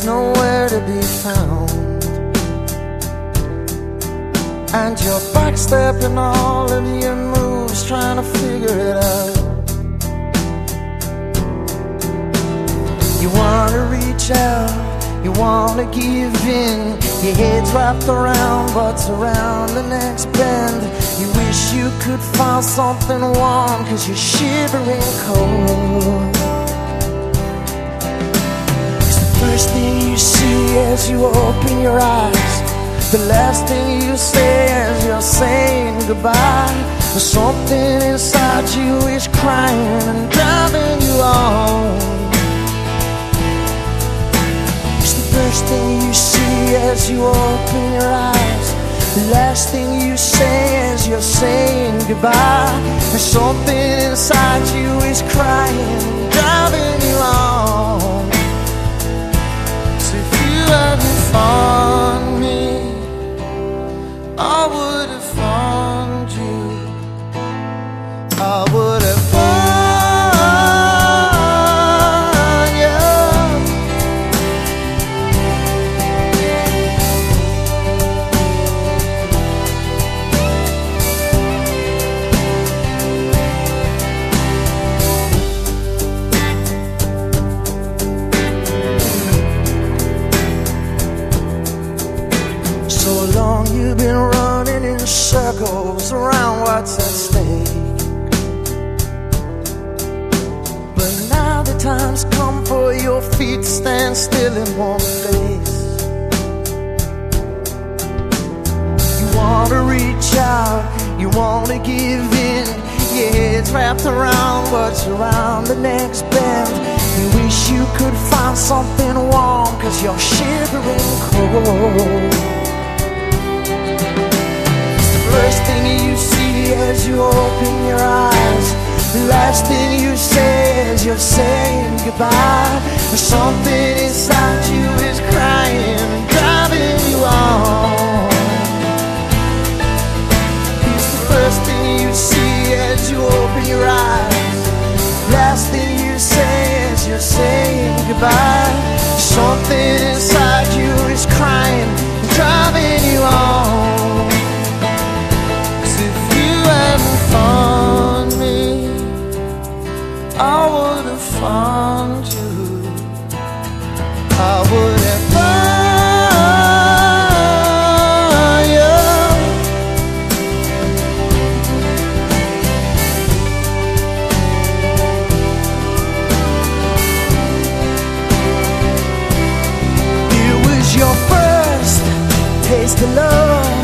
was nowhere to be found. And you're backstepping all of your moves, trying to figure it out. You wanna reach out, you wanna give in. Your head's wrapped around what's around the next bend. You wish you could find something warm, cause you're shivering cold. First thing you see as you open your eyes. The last thing you say as you're saying goodbye. Something inside you is crying and driving you on. It's the first thing you see as you open your eyes. The last thing you say as you're saying goodbye. Something inside you is crying, and driving I would have found you. So long you've been running in circles around what's at stake. Time's come for your feet stand still in one place. You wanna reach out, you wanna give in. Yeah, it's wrapped around what's around the next bend. You wish you could find something warm, cause you're shivering cold. First thing you see as you open your eyes. The last thing you say you're saying goodbye. Something inside you is crying and driving you on. It's the first thing you see as you open your eyes. Last thing you say as you're saying goodbye. Something inside I would have found you. I would have found you. It was your first taste of love.